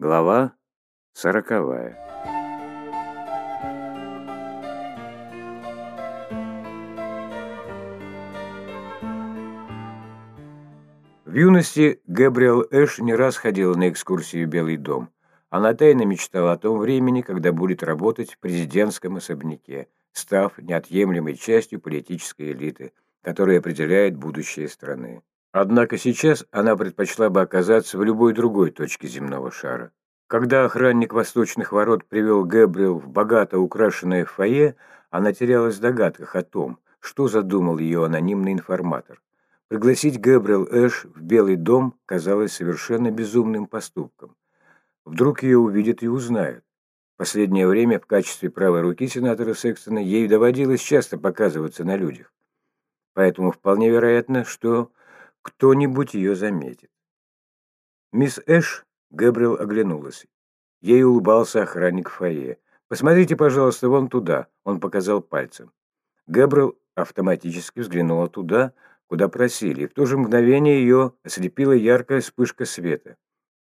Глава сороковая. В юности Габриэл Эш не раз ходила на экскурсию в Белый дом. Она тайно мечтала о том времени, когда будет работать в президентском особняке, став неотъемлемой частью политической элиты, которая определяет будущее страны. Однако сейчас она предпочла бы оказаться в любой другой точке земного шара. Когда охранник восточных ворот привел Гэбриэл в богато украшенное фойе, она терялась в догадках о том, что задумал ее анонимный информатор. Пригласить Гэбриэл Эш в Белый дом казалось совершенно безумным поступком. Вдруг ее увидят и узнают. В последнее время в качестве правой руки сенатора Секстона ей доводилось часто показываться на людях. Поэтому вполне вероятно, что кто-нибудь ее заметит. Мисс Эш, Гэбриэл оглянулась. Ей улыбался охранник фойе. «Посмотрите, пожалуйста, вон туда», — он показал пальцем. Гэбриэл автоматически взглянула туда, куда просили, и в то же мгновение ее ослепила яркая вспышка света.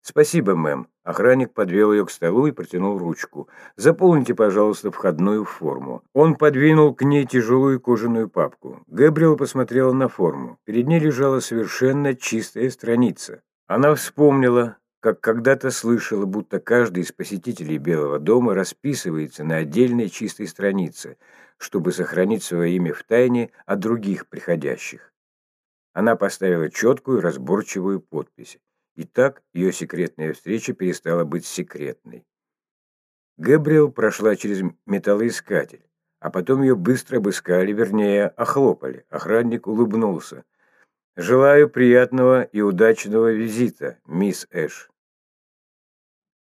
«Спасибо, мэм». Охранник подвел ее к столу и протянул ручку. «Заполните, пожалуйста, входную форму». Он подвинул к ней тяжелую кожаную папку. Гэбриэл посмотрела на форму. Перед ней лежала совершенно чистая страница. Она вспомнила, как когда-то слышала, будто каждый из посетителей Белого дома расписывается на отдельной чистой странице, чтобы сохранить свое имя в тайне от других приходящих. Она поставила четкую, разборчивую подпись. И так ее секретная встреча перестала быть секретной. Гэбриэл прошла через металлоискатель, а потом ее быстро обыскали, вернее, охлопали. Охранник улыбнулся. «Желаю приятного и удачного визита, мисс Эш».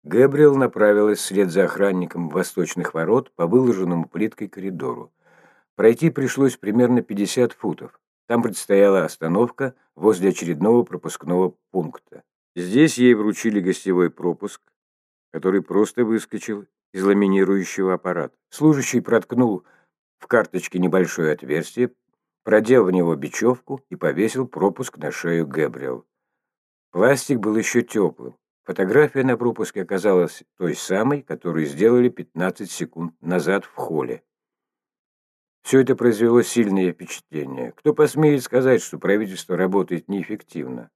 Гэбриэл направилась вслед за охранником восточных ворот по выложенному плиткой коридору. Пройти пришлось примерно 50 футов. Там предстояла остановка возле очередного пропускного пункта. Здесь ей вручили гостевой пропуск, который просто выскочил из ламинирующего аппарата. Служащий проткнул в карточке небольшое отверстие, продел в него бечевку и повесил пропуск на шею Гэбриэл. Пластик был еще теплым. Фотография на пропуске оказалась той самой, которую сделали 15 секунд назад в холле. Все это произвело сильное впечатление. Кто посмеет сказать, что правительство работает неэффективно?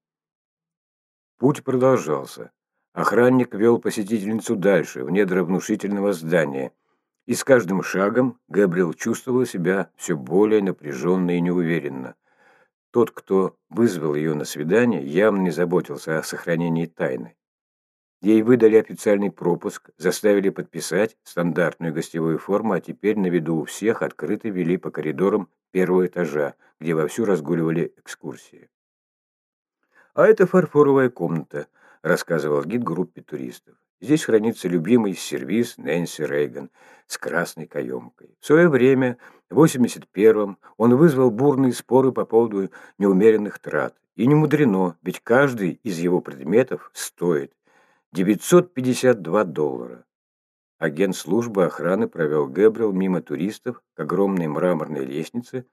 Путь продолжался. Охранник вел посетительницу дальше, в недра внушительного здания. И с каждым шагом Габриэл чувствовала себя все более напряженно и неуверенно. Тот, кто вызвал ее на свидание, явно не заботился о сохранении тайны. Ей выдали официальный пропуск, заставили подписать стандартную гостевую форму, а теперь на виду у всех открыто вели по коридорам первого этажа, где вовсю разгуливали экскурсии. «А это фарфоровая комната», — рассказывал гид группе туристов. «Здесь хранится любимый сервиз Нэнси Рейган с красной каемкой. В свое время, в 81-м, он вызвал бурные споры по поводу неумеренных трат. И не мудрено, ведь каждый из его предметов стоит 952 доллара. Агент службы охраны провел Гэбриэл мимо туристов к огромной мраморной лестнице,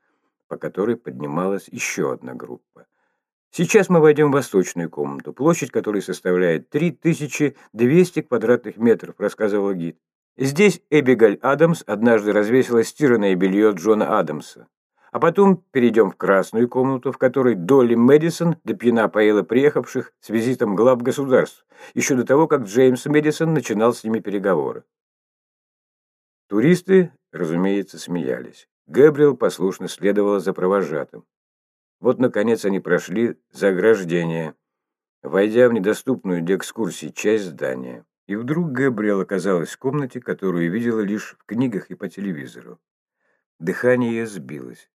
по которой поднималась еще одна группа. Сейчас мы войдем в восточную комнату, площадь которой составляет 3200 квадратных метров, рассказывал гид. Здесь Эбигаль Адамс однажды развесила стиранное белье Джона Адамса. А потом перейдем в красную комнату, в которой Долли Мэдисон до пьяна поила приехавших с визитом глав государств, еще до того, как Джеймс Мэдисон начинал с ними переговоры. Туристы, разумеется, смеялись. Гэбриэл послушно следовала за провожатым. Вот, наконец, они прошли за ограждение, войдя в недоступную для экскурсии часть здания. И вдруг Габриэл оказалась в комнате, которую видела лишь в книгах и по телевизору. Дыхание ее сбилось.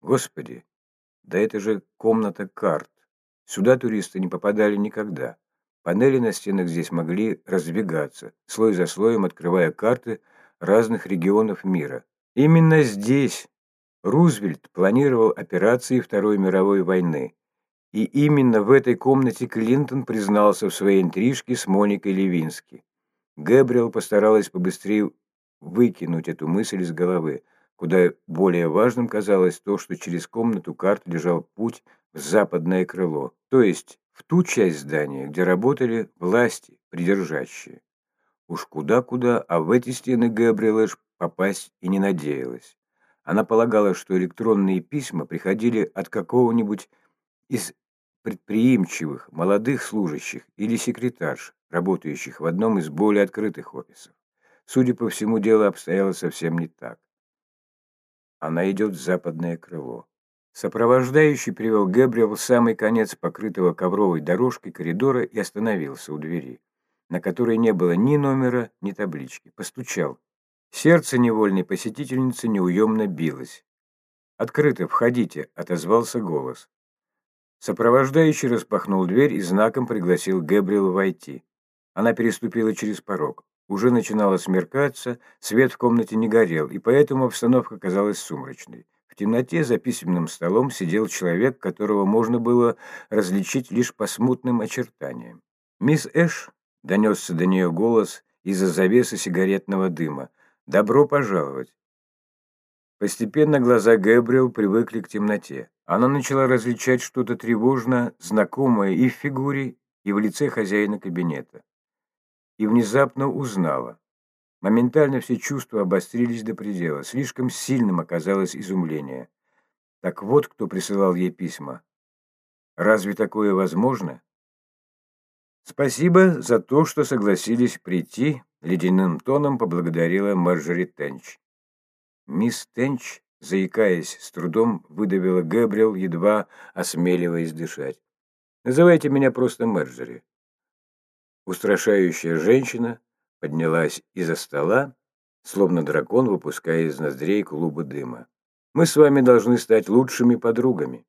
Господи, да это же комната карт. Сюда туристы не попадали никогда. Панели на стенах здесь могли раздвигаться, слой за слоем открывая карты разных регионов мира. Именно здесь Рузвельт планировал операции Второй мировой войны. И именно в этой комнате Клинтон признался в своей интрижке с Моникой Левински. Гэбриэл постаралась побыстрее выкинуть эту мысль из головы. Куда более важным казалось то, что через комнату карт лежал путь в западное крыло, то есть в ту часть здания, где работали власти, придержащие. Уж куда-куда, а в эти стены Габриэлэш попасть и не надеялась. Она полагала, что электронные письма приходили от какого-нибудь из предприимчивых молодых служащих или секретарш, работающих в одном из более открытых офисов. Судя по всему, дело обстояло совсем не так. Она идет в западное крыло. Сопровождающий привел Гэбриэл в самый конец покрытого ковровой дорожкой коридора и остановился у двери, на которой не было ни номера, ни таблички. Постучал. Сердце невольной посетительницы неуемно билось. «Открыто, входите», — отозвался голос. Сопровождающий распахнул дверь и знаком пригласил Гэбриэл войти. Она переступила через порог. Уже начинало смеркаться, свет в комнате не горел, и поэтому обстановка казалась сумрачной. В темноте за письменным столом сидел человек, которого можно было различить лишь по смутным очертаниям. «Мисс Эш», — донесся до нее голос из-за завесы сигаретного дыма, — «добро пожаловать». Постепенно глаза Гэбриэл привыкли к темноте. Она начала различать что-то тревожно знакомое и в фигуре, и в лице хозяина кабинета. И внезапно узнала. Моментально все чувства обострились до предела. Слишком сильным оказалось изумление. Так вот, кто присылал ей письма. Разве такое возможно? Спасибо за то, что согласились прийти, ледяным тоном поблагодарила Марджори Тенч. Мисс Тенч заикаясь, с трудом выдавила Гэбриэл, едва осмеливаясь дышать. «Называйте меня просто Мерджери». Устрашающая женщина поднялась из-за стола, словно дракон, выпуская из ноздрей клубы дыма. «Мы с вами должны стать лучшими подругами».